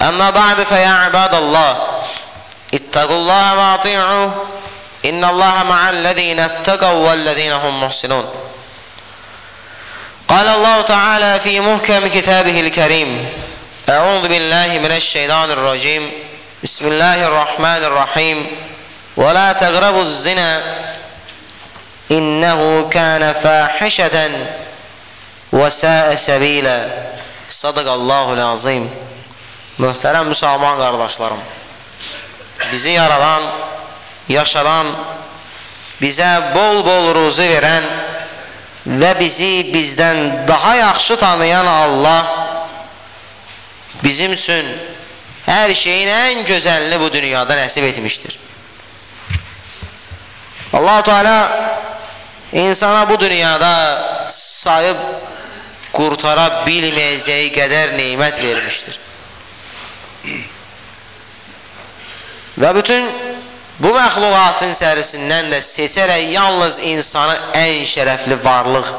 أما بعد فيا عباد الله اتقوا الله وأطيعوه إن الله مع الذين اتقوا والذين هم محسنون. قال الله تعالى في محكم كتابه الكريم أعوذ بالله من الشيطان الرجيم بسم الله الرحمن الرحيم ولا تقربوا الزنا إنه كان فاحشة وساء سبيلا. صدق الله العظيم. Möhtərəm müsəlman qardaşlarım, bizi yaradan, yaşadan, bizə bol-bol ruzu verən və bizi bizdən daha yaxşı tanıyan Allah bizim üçün hər şeyin ən gözəlini bu dünyada nəsib etmişdir. Allah-u Teala insana bu dünyada sayıb qurtara bilməyəcəyi qədər neymət vermişdir. Və bütün bu məxluqatın sərisindən də seçərək yalnız insanı ən şərəfli varlıq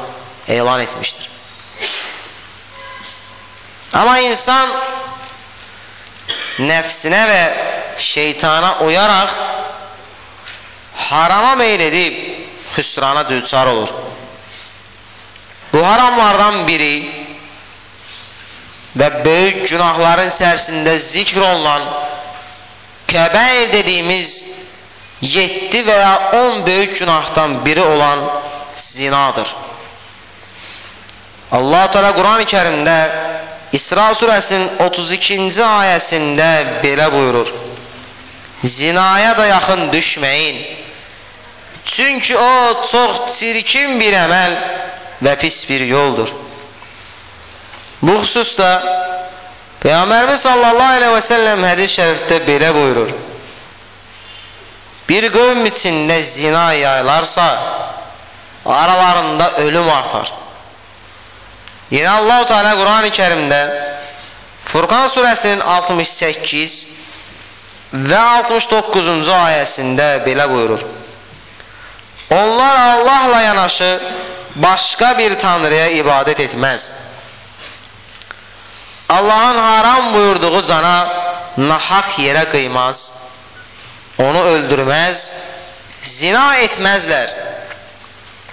elan etmişdir. Amma insan nəfsinə və şeytana uyaraq harama meyl edib xüsrana düçar olur. Bu haramlardan biri və böyük günahların içərisində zikr olunan kəbəir dediyimiz 7 və ya 10 böyük günahdan biri olan zinadır. Allah Teala Quran-ı Kərimdə İsra surəsinin 32-ci ayəsində belə buyurur: Zinaya da yaxın düşməyin. Çünki o çox çirkin bir əməl və pis bir yoldur. Bu xüsusda Peyğəmbərimiz sallallahu aleyhi və səlləm hədis şərifdə belə buyurur. Bir qövm içində zina yaylarsa, aralarında ölüm artar. Yine Allah-u Teala Quran-ı Kerim'de Furkan suresinin 68 ve 69. ayesinde belə buyurur. Onlar Allahla yanaşı başka bir tanrıya ibadet etmez. Allah'ın haram buyurduğu cana nahak yere kıymaz. Onu öldürmez. Zina etmezler.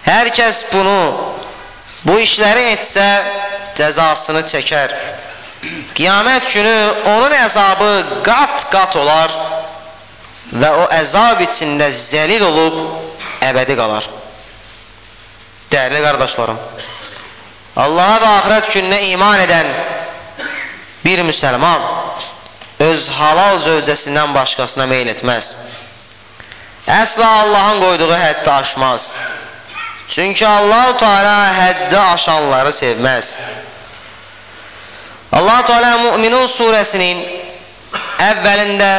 Herkes bunu bu işləri etsə cəzasını çəkər. Qiyamət günü onun əzabı qat-qat olar və o əzab içində zəlil olub əbədi qalar. Dəyərli qardaşlarım, Allaha və axirət gününə iman edən bir müsəlman öz halal zövcəsindən başqasına meyl etməz. Əsla Allahın qoyduğu həddi aşmaz. Çünki Allah-u Teala həddi aşanları sevməz. Allah-u Teala Müminun surəsinin əvvəlində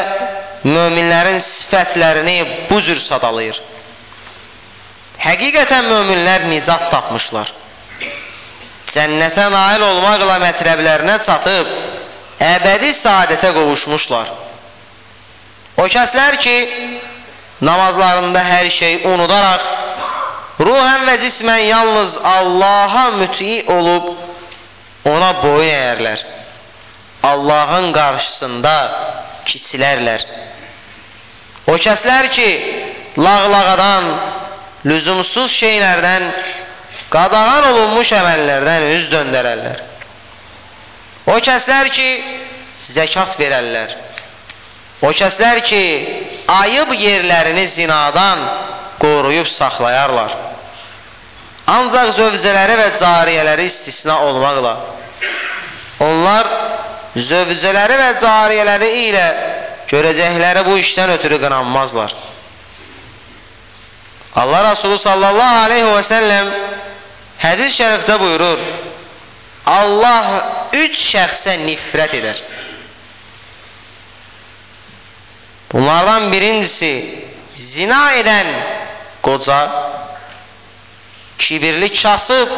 möminlərin sifətlərini bu cür sadalayır. Həqiqətən möminlər nicat tapmışlar. Cənnətə nail olmaqla mətləblərinə çatıb, əbədi saadətə qovuşmuşlar. O kəslər ki, namazlarında hər şey unudaraq, ruhən və cismən yalnız Allaha müti olub ona boyun əyərlər. Allahın qarşısında kiçilərlər. O kəslər ki, lağlağadan, lüzumsuz şeylərdən, qadağan olunmuş əməllərdən üz döndərərlər. O kəslər ki, zəkat verərlər. O kəslər ki, ayıb yerlərini zinadan qoruyub saxlayarlar. Ancaq zövcələri və cariyələri istisna olmaqla onlar zövcələri və cariyələri ilə görəcəkləri bu işdən ötürü qınanmazlar. Allah Resulü sallallahu aleyhi və səlləm hədis şərifdə buyurur Allah üç şəxsə nifrət edər. Bunlardan birincisi zina edən qoca kibirli kasıb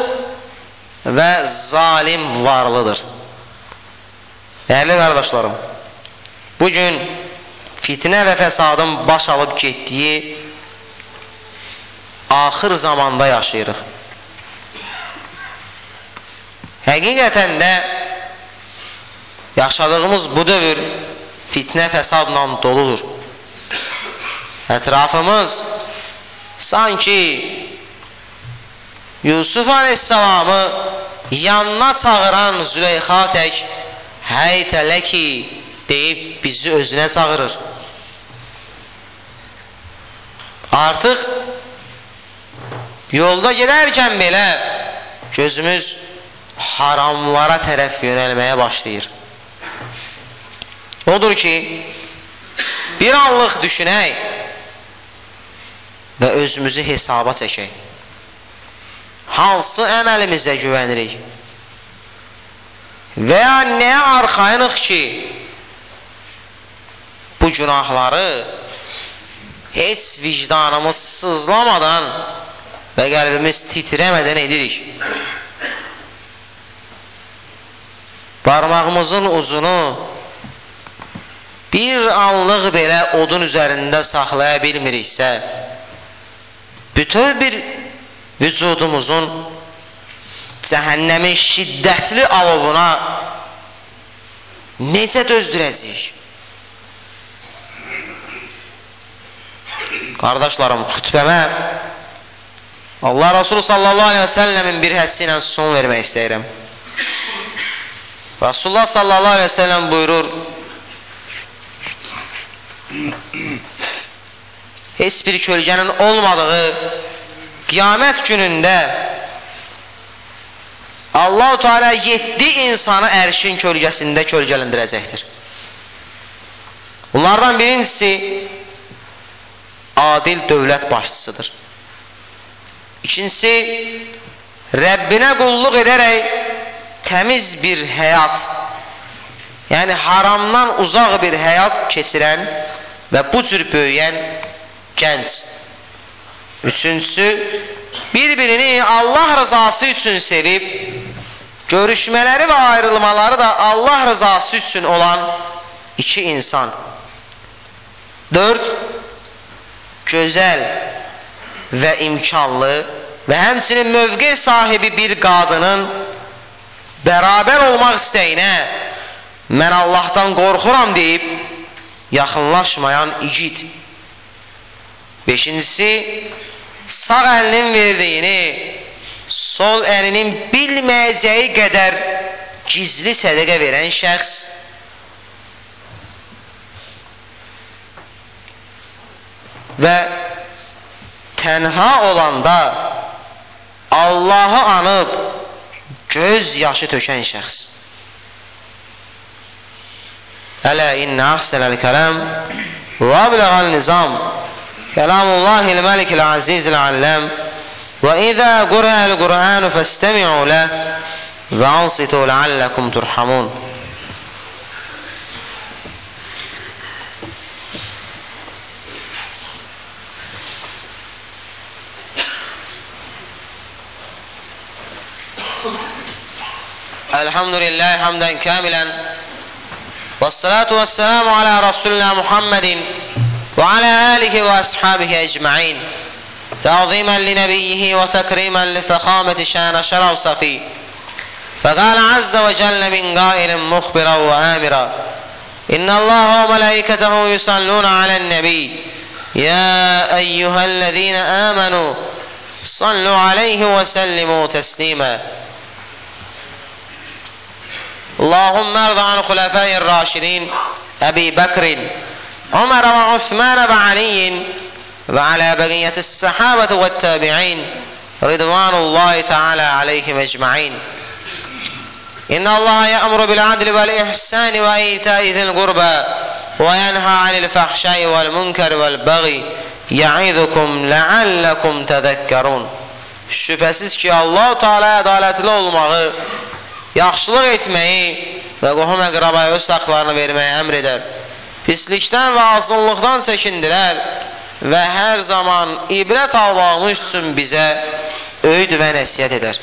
və zalim varlıdır. Dəyərli qardaşlarım, bugün fitnə və fəsadın baş alıb getdiyi axır zamanda yaşayırıq. Həqiqətən də yaşadığımız bu dövr fitnə fəsadla doludur. Ətrafımız sanki Yusuf aleyhissalamı yanına çağıran Züleyxa tək həytələ ki deyib bizi özünə çağırır. Artıq yolda gedərkən belə gözümüz haramlara tərəf yönəlməyə başlayır. Odur ki, bir anlıq düşünək və özümüzü hesaba çəkək. Hansı əməlimizə güvənirik? Və ya nəyə arxayınıq ki, bu günahları heç vicdanımız sızlamadan və qəlbimiz titrəmədən edirik. Barmağımızın uzunu bir anlıq belə odun üzərində saxlaya bilmiriksə, bütöv bir vücudumuzun cəhənnəmin şiddətli alovuna necə dözdürəcəyik? Qardaşlarım, xütbəmə Allah Rasulü sallallahu aleyhi və səlləmin bir hədsi ilə son vermək istəyirəm. Rasulullah sallallahu aleyhi ve sellem buyurur heç bir kölgənin olmadığı qiyamət günündə Allah-u Teala 7 insanı ərşin kölgəsində kölgələndirəcəkdir. Bunlardan birincisi adil dövlət başçısıdır. İkincisi Rəbbinə qulluq edərək təmiz bir həyat, yəni haramdan uzaq bir həyat keçirən və bu cür böyüyən gənc. Üçüncüsü, bir-birini Allah rızası üçün sevib, görüşmələri və ayrılmaları da Allah rızası üçün olan iki insan. Dörd, gözəl və imkanlı və həmçinin mövqe sahibi bir qadının bərabər olmaq istəyinə mən Allahdan qorxuram deyib yaxınlaşmayan igid. Beşincisi, sağ əlinin verdiyini sol əlinin bilməyəcəyi qədər gizli sədəqə verən şəxs və tənha olanda Allahı anıb göz yaşı tökən şəxs. Ələ innə əhsənəl kələm və abləğəl nizam kələmullahil məlikil azizil alləm və izə qurəl qurənu fəstəmi'u ləh və ansitu ləalləkum turhamun الحمد لله حمدا كاملا. والصلاة والسلام على رسولنا محمد وعلى آله وأصحابه أجمعين. تعظيما لنبيه وتكريما لفخامة شان شرف صفي. فقال عز وجل من قائل مخبرا وآمرا إن الله وملائكته يصلون على النبي يا أيها الذين آمنوا صلوا عليه وسلموا تسليما. اللهم ارض عن خلفاء الراشدين أبي بكر عمر وعثمان وعلي وعلى بقية الصحابة والتابعين رضوان الله تعالى عليهم أجمعين. إن الله يأمر بالعدل والإحسان وإيتاء ذي القربى وينهى عن الفحشاء والمنكر والبغي يعظكم لعلكم تذكرون. Şübhəsiz ki, Allah-u Teala ədalətli olmağı yaxşılıq etməyi və qohum əqrabaya öz haqlarını verməyi əmr edər. pislikdən və azınlıqdan çəkindirər və hər zaman ibrət almağımız üçün bizə öyüd və nəsiyyət edər.